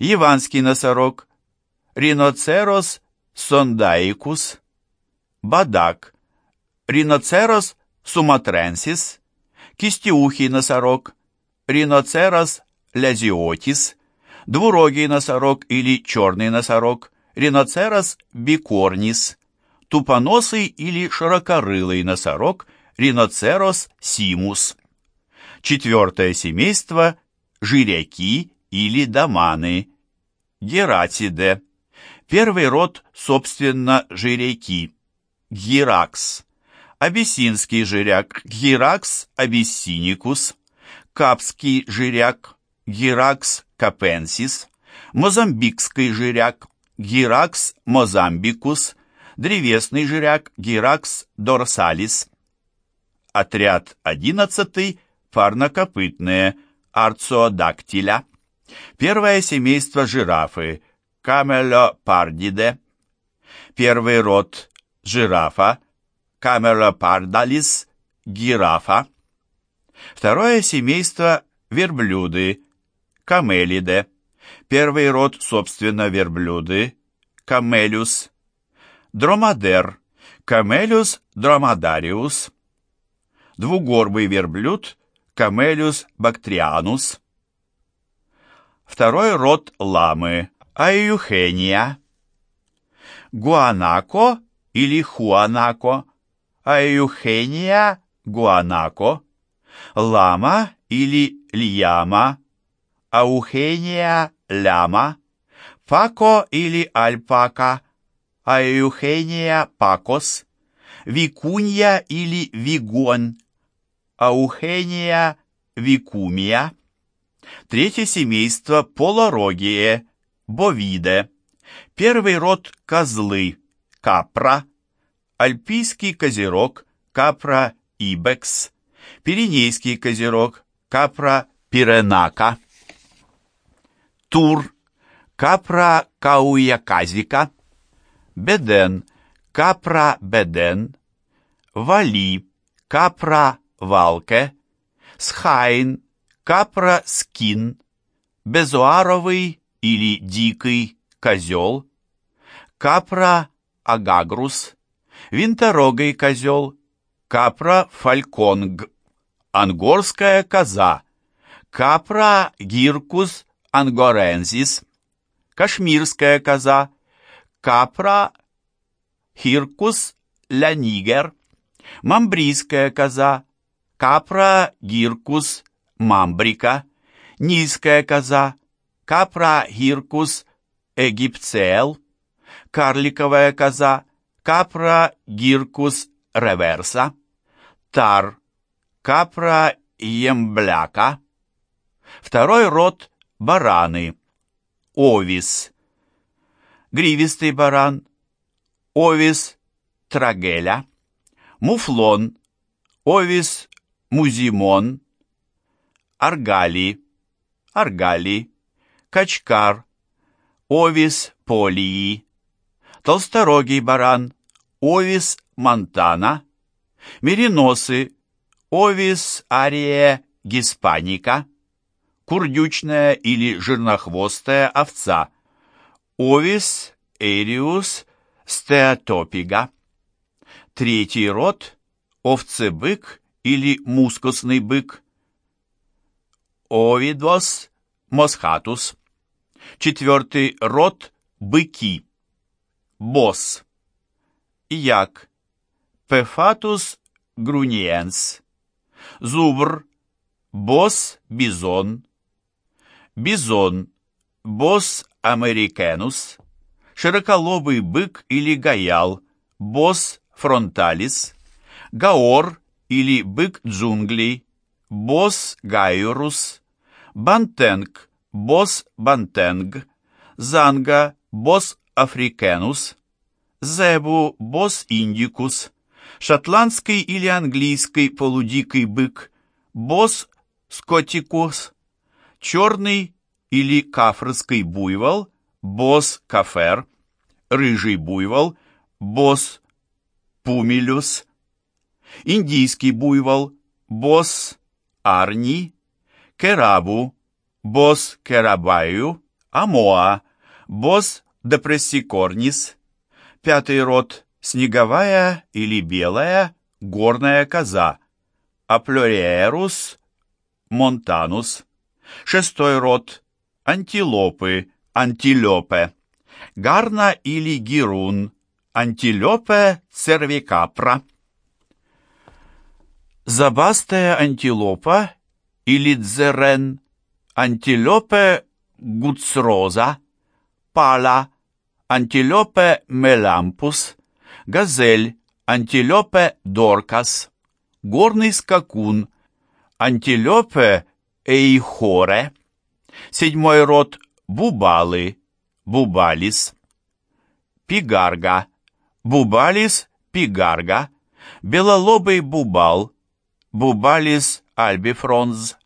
Яванский носорог – риноцерос сондаикус. Бадак – риноцерос суматренсис. Кистеухий носорог – риноцерос лязиотис. Двурогий носорог или черный носорог – риноцерос бикорнис тупоносый или широкорылый носорог Риноцерос симус. Четвертое семейство – жиряки или доманы, Гератиде. Первый род, собственно, жиряки, Гиракс. Абиссинский жиряк, Гиракс абиссиникус. Капский жиряк, Гиракс капенсис. Мозамбикский жиряк, Гиракс мозамбикус древесный жиряк Гиракс дорсалис. Отряд 11 парнокопытные арциодактиля. Первое семейство жирафы – Камелопардиде. Первый род жирафа – Камелопардалис гирафа. Второе семейство – верблюды – Камелиде. Первый род, собственно, верблюды – Камелюс. Дромадер – Камелюс дромадариус. Двугорбый верблюд – Камелюс бактрианус. Второй род ламы – Аюхения. Гуанако или Хуанако, Аюхения гуанако. Лама или Льяма, Аухения ляма. Пако или Альпака, Аюхения пакос. Викунья или Вигон, Аухения викумия. Третье семейство полорогие, бовиде. Первый род козлы, капра. Альпийский козерог, капра ибекс. Пиренейский козерог, капра пиренака. Тур, капра кауяказика. Беден, капра беден. Вали, капра валке. Схайн, капра скин, безуаровый или дикий козел, капра агагрус, винторогий козел, капра фальконг, ангорская коза, Capra hircus angorensis, кашмирская коза, Capra hircus laniger, мамбрийская коза, Capra hircus mambrica, нильская коза, Capra hircus aegyptiaca, карликовая коза, Capra hircus реверса, тар, капра ембляка. Второй род – бараны, овис, гривистый баран, овис трагеля, муфлон, овис музимон, аргали, аргали, качкар, овис полии, толсторогий баран, овис монтана, мериносы, овис ария гиспаника, курдючная или жирнохвостая овца, овис эриус стеатопига. Третий род – овцебык или мускусный бык, Овидос мосхатус. Четвертый род – быки. Bos. Як. Poephagus grunniens. Зубр. Bos bison. Бизон. Bos americanus. Широколобый бык или гаял. Bos frontalis. Гаур или бык джунглей. Босс гайрус. Бантенг, босс бантенг, Занга, босс африканус, Зебу, босс индикус, шотландский или английский полудикий бык, босс скотикус, черный или кафрский буйвол, босс кафер, рыжий буйвол, босс пумилюс, индийский буйвол, босс арни, Керабу, Бос Керабаю, Амоа, Бос депрессикорнис. Пятый род – снеговая или белая горная коза, Аплюриерус монтанус. Шестой род – антилопы, антилопе. Гарна или гирун, антилопе цервикапра. Забастая антилопа или дзерен, антилопе гуцроза, пала, антилопе мелампус, газель, антилопе доркас, горный скакун, антилопе эйхоре, седьмой род бубалы, бубалис, пигарга, бубалис пигарга, белолобый бубал, бубалис альбифронз,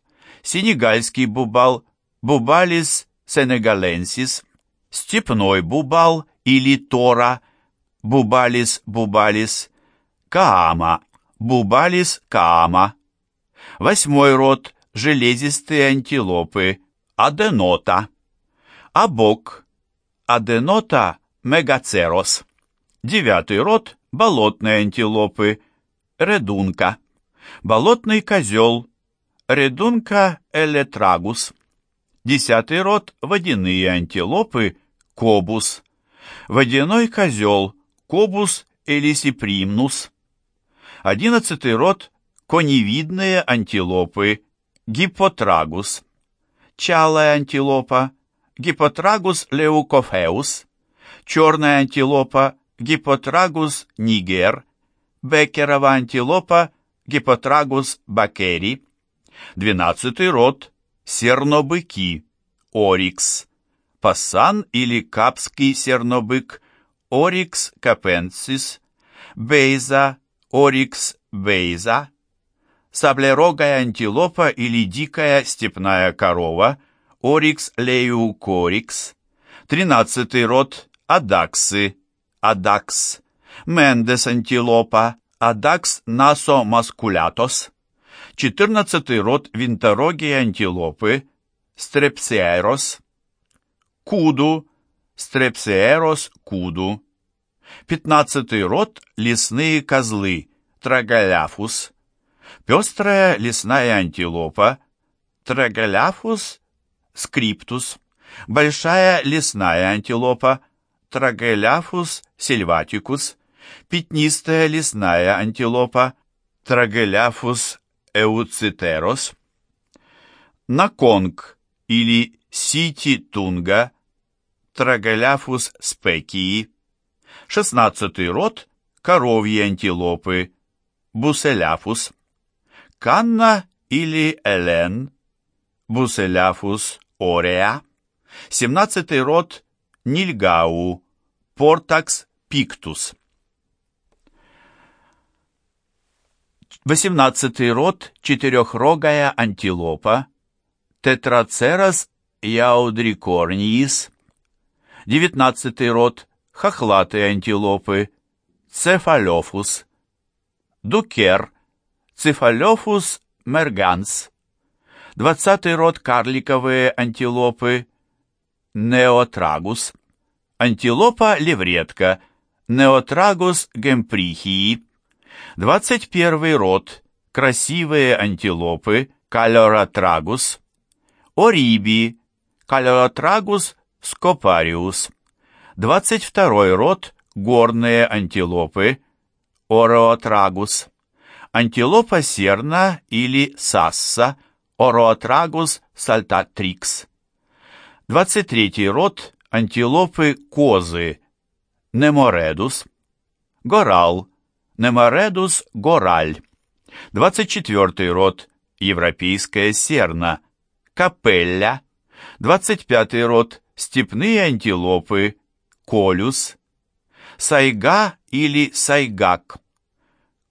сенегальский бубал, Бубалис сенегаленсис, степной бубал или тора, Бубалис бубалис, Каама, Бубалис каама. Восьмой род – железистые антилопы, Аденота. Абок, Аденота мегацерос. Девятый род – болотные антилопы, Редунка. Болотный козел, Редунка элетрагус. Десятый род – водяные антилопы, Кобус. Водяной козел, Кобус элисипримнус. Одиннадцатый род – коневидные антилопы, Гиппотрагус. Чалая антилопа, Гиппотрагус леукофеус. Черная антилопа, Гиппотрагус нигер. Беккерова антилопа, Гиппотрагус бакери. Двенадцатый род – сернобыки, Орикс. Пассан или капский сернобык, Орикс капенсис. Бейза, Орикс бейза, саблерогая антилопа или дикая степная корова, Орикс леюкорикс, тринадцатый род адаксы, адакс, мендес антилопа, адакс насо маскулятос, четырнадцатый род винторогие антилопы, стрепсиэрос, куду, стрепсиэрос куду, Пятнадцатый род – лесные козлы, траголяфус. Пестрая лесная антилопа, траголяфус скриптус. Большая лесная антилопа, трагеляфус сильватикус. Пятнистая лесная антилопа, трагеляфус эуцитерос. Наконг или сити-тунга, трагеляфус спекии. Шестнадцатый род – коровьи антилопы, буселяфус. Канна или элен, буселяфус ореа. Семнадцатый род – нильгау, портакс пиктус. Восемнадцатый род – четырехрогая антилопа, тетрацерос яудрикорниис. Девятнадцатый род – хохлатые антилопы, цефалёфус, дукер, цефалёфус мерганс, двадцатый род карликовые антилопы, неотрагус, антилопа-левретка, неотрагус гемприхии, двадцать первый род, красивые антилопы, калоротрагус, ориби, калоротрагус скопариус, 22 род – горные антилопы, Оротрагус. Антилопа серна или сасса, Оротрагус сальтатрикс. 23 род – антилопы козы, Неморедус. Горал, Неморедус гораль. 24 род – европейская серна, Капелля. 25 род – степные антилопы, колюс, сайга или сайгак,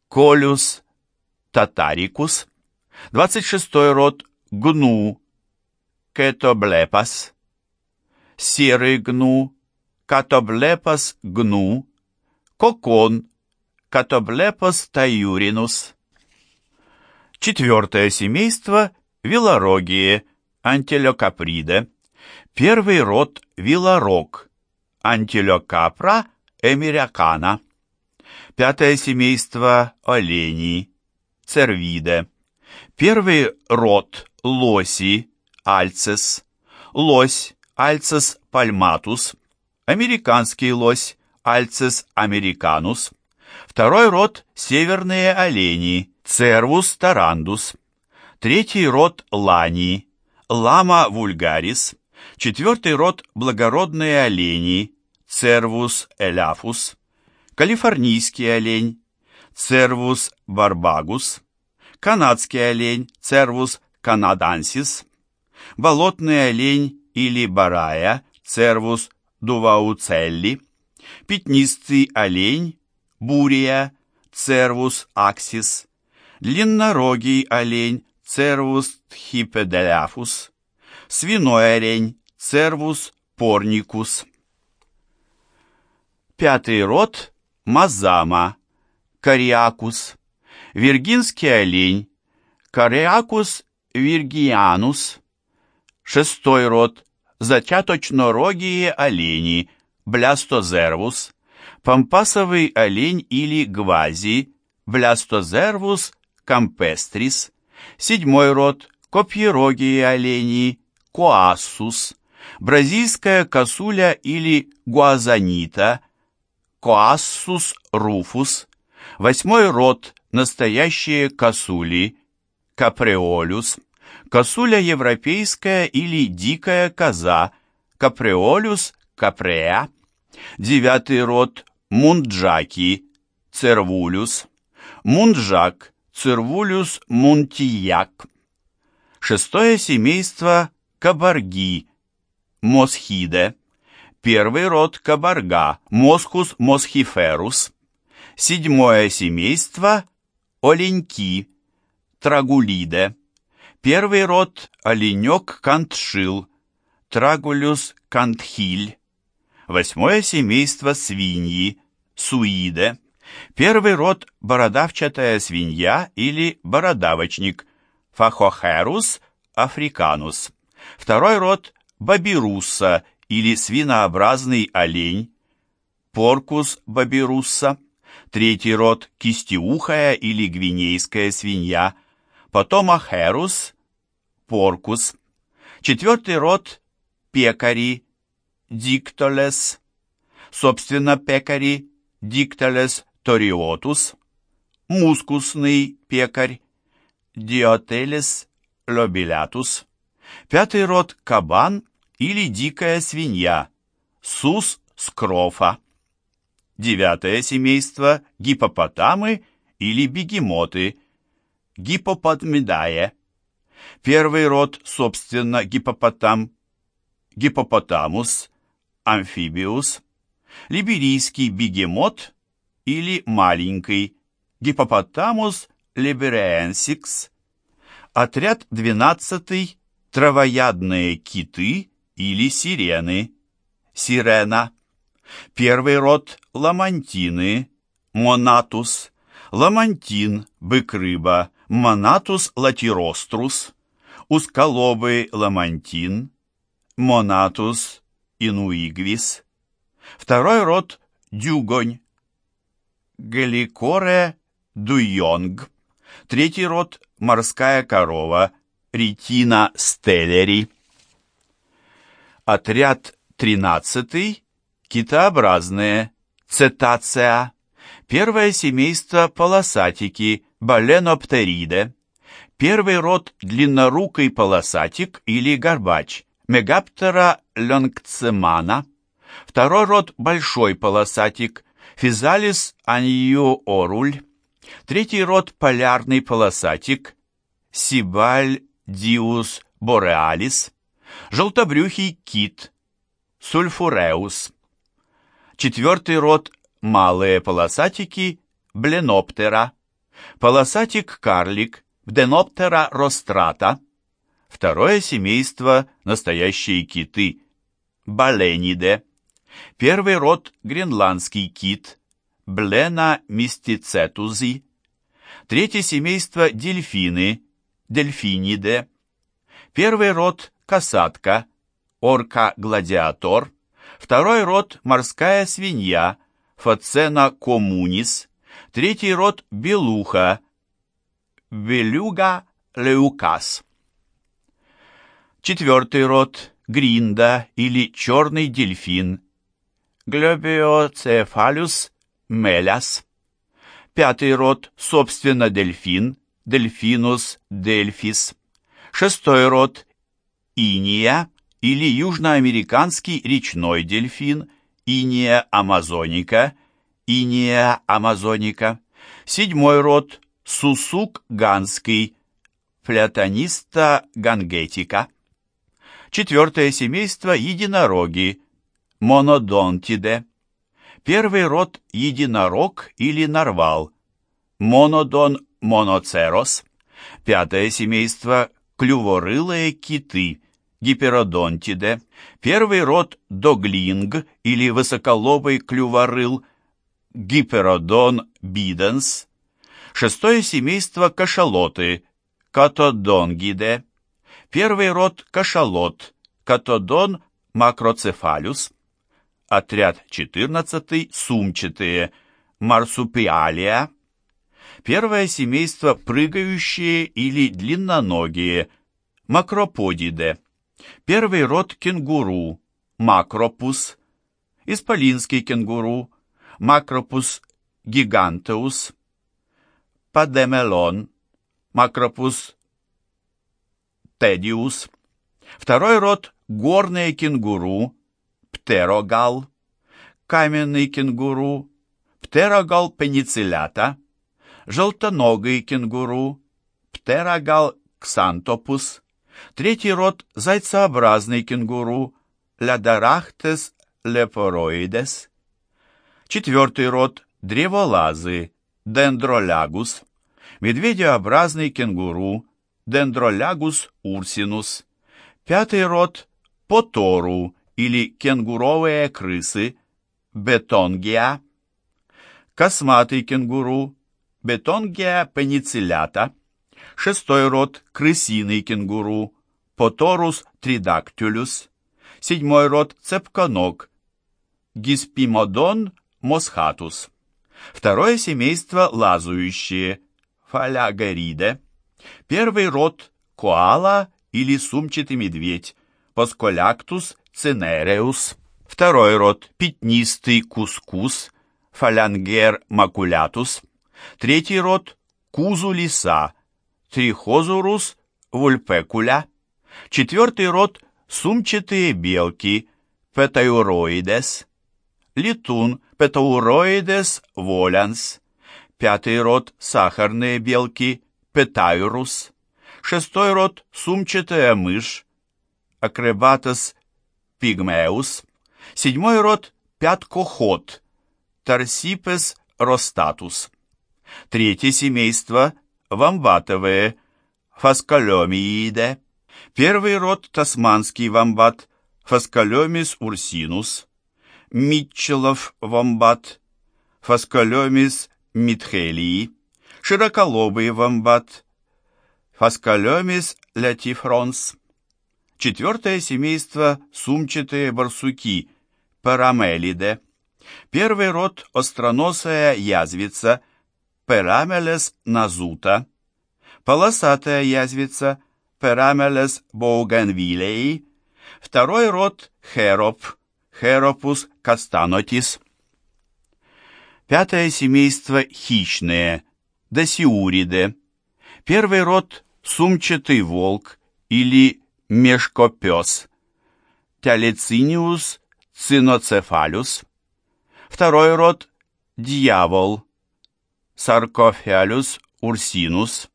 колюс татарикус, 26 род гну, кетоблепас, серый гну, катоблепас гну, кокон, катоблепас таюринус. Четвертое семейство – вилорогие, антилокаприде. Первый род – вилорог, Антилокапра эмирякана. Пятое семейство оленей, цервиде. Первый род лоси, альцес. Лось, альцес пальматус. Американский лось, альцес американус. Второй род северные олени, цервус тарандус. Третий род лани, лама вульгарис. Четвертый род благородные олени, Цервус эляфус, калифорнийский олень, Цервус барбагус, канадский олень, Цервус канадансис, болотный олень или барая, Цервус дувауцелли, пятнистый олень, бурия, Цервус аксис, длиннорогий олень, Цервус тхипеделяфус, свиной олень, цервус порникус. Пятый род – мазама, кориакус. Виргинский олень, кориакус виргианус. Шестой род – зачаточнорогие олени, блястозервус. Пампасовый олень или гвази, блястозервус кампестрис. Седьмой род – копьерогие олени, коассус. Бразильская косуля или гуазанита, коассус руфус. Восьмой род – настоящие косули, капреолюс. Косуля европейская или дикая коза, капреолюс капреа. Девятый род – мунджаки, цервулюс. Мунджак, цервулюс мунтияк. Шестое семейство – кабарги, мосхиде. Первый род – кабарга, мосхус мосхиферус. Седьмое семейство – оленьки, трагулиде. Первый род – оленек-кантшил, трагулюс кантхиль. Восьмое семейство – свиньи, суиде. Первый род – бородавчатая свинья или бородавочник, фахохерус африканус. Второй род – бабирусса или свинообразный олень, поркус бабирусса. Третий род – кистеухая или гвинейская свинья, потом ахерус, поркус. Четвертый род – пекари, диктолес. Собственно, пекари, диктолес ториотус. Мускусный пекарь, диотелес лобилятус. Пятый род – кабан или дикая свинья, сус скрофа. Девятое семейство – гипопотамы или бегемоты, Hippopotamidae. Первый род, собственно, гипопотам, Hippopotamus amphibius, либерийский бегемот или маленький, Hippopotamus liberiensis, отряд двенадцатый – травоядные киты или сирены, Sirenia. Первый род – ламантины, монатус, ламантин, бык-рыба, монатус латирострус, узколобый ламантин, монатус инуигвис. Второй род – дюгонь, галикоре дуйонг. Третий род – морская корова, ретина стеллери. Отряд тринадцатый китообразные, цетация. Первое семейство полосатики, баленоптериде. Первый род длиннорукий полосатик или горбач, мегаптера лонгцемана. Второй род большой полосатик, физалис аньюоруль. Третий род полярный полосатик, сибаль диус бореалис. Желтобрюхий кит, сульфуреус. Четвертый род – малые полосатики Бленоптера. Полосатик-карлик Бденоптера рострата. Второе семейство – настоящие киты Балениде. Первый род – гренландский кит Блена мистицетузи. Третье семейство – дельфины Дельфиниде. Первый род – касатка Орка-гладиатор. Второй род – морская свинья, Фацена комунис. Третий род – белуха, Белюга леукас. Четвертый род – гринда или черный дельфин, Глобиоцефалюс меляс. Пятый род – собственно дельфин, Дельфинус дельфис. Шестой род – иния, или южноамериканский речной дельфин Иния амазоника, Иния амазоника. Седьмой род Сусук ганский, Флятониста гангетика. Четвертое семейство единороги, Монодонтиде. Первый род единорог или нарвал, Монодон моноцерос. Пятое семейство клюворылые киты, гиперодонтиде, первый род доглинг или высоколобый клюворыл гиперодон биденс, шестое семейство кашалоты катодонгиде, первый род кашалот катодон макроцефалюс, отряд 14 сумчатые марсупиалия, первое семейство прыгающие или длинноногие макроподиде, Первый род кенгуру, макропус, исполинский кенгуру, макропус гигантеус, падемелон, макропус тедиус. Второй род горные кенгуру, птерогал, каменный кенгуру, птерогал пенициллята, желтоногий кенгуру, птерогал ксантопус, Третий род – зайцеобразный кенгуру Лядарахтес лепороидес. Четвертый род – древолазы Дендролягус. Медведеобразный кенгуру Дендролягус урсинус. Пятый род – потору или кенгуровые крысы Бетонгия. Косматый кенгуру Бетонгия пенициллята – Шестой род – крысиный кенгуру, Поторус тридактилюс. Седьмой род – цепконог, Гиспимодон мосхатус. Второе семейство – лазающие, Фалягориде. Первый род – коала или сумчатый медведь, Посколяктус цинереус. Второй род – пятнистый кускус, Фалангер макулятус. Третий род – кузу лиса, Трихозурус вульпекуля. Четвертый род – сумчатые белки, петауроидес. Летун, петауроидес волянс. Пятый род – сахарные белки, петайрус. Шестой род – сумчатая мышь, акребатос пигмеус. Седьмой род – пяткоход, торсипес ростатус. Третье семейство – вамбатовые, Phascolomyidae. Первый род тасманский вамбат, Phascolomys ursinus. Митчеллов вамбат, Phascolomys mitchellii. Широколобый вамбат, Phascolomys latifrons. Четвертое семейство сумчатые барсуки, Peramelidae. Первый род остроносая язвица – Перамелес назута, полосатая язвица. Перамелес боугенвилей, второй род Хероп, Херопус кастанотис. Пятое семейство хищные, Досиуриде. Первый род сумчатый волк или мешкопес, Талициниус циноцефалюс. Второй род дьявол, Саркофиалюс урсинус.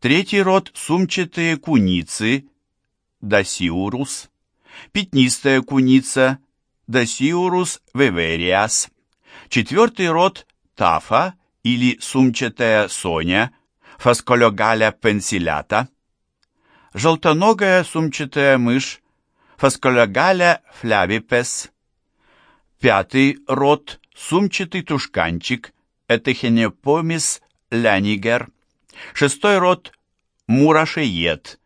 Третий род – сумчатые куницы, Досиурус. Пятнистая куница, Досиурус вевериас. Четвертый род – тафа или сумчатая соня, Фаскологаля пенсилята. Желтоногая сумчатая мышь, Фаскологаля флявипес. Пятый род – сумчатый тушканчик, Этехенепомис лянигер. Шестой род мурашеед.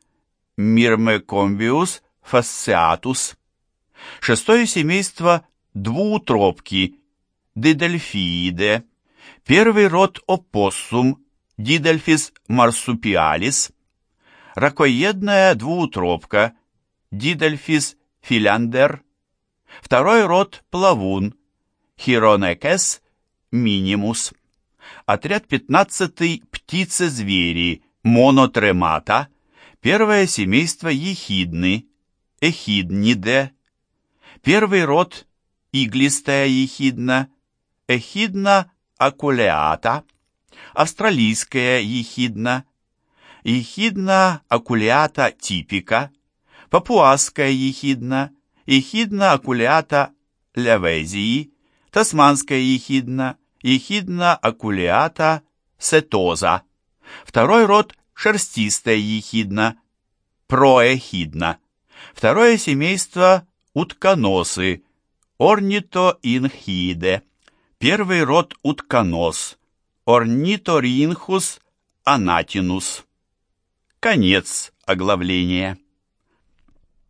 Мирмекомбиус фасциатус. Шестое семейство двуутробки. Дидельфииде. Первый род опоссум. Дидельфис марсупиалис. Ракоедная двуутробка. Дидельфис филандер. Второй род плавун. Хиронекес минимус. Отряд 15 птицы-звери монотремата. Первое семейство ехидны, эхидниде. Первый род иглистая ехидна, эхидна акулеата. Австралийская ехидна, ехидна акулеата типика. Папуасская ехидна, ехидна акулеата лявезии. Тасманская ехидна, ехидна акулеата сетоза. Второй род – шерстистая ехидна, проэхидна. Второе семейство – утконосы, орнитоинхиде. Первый род утконос, орниторинхус анатинус. Конец оглавления.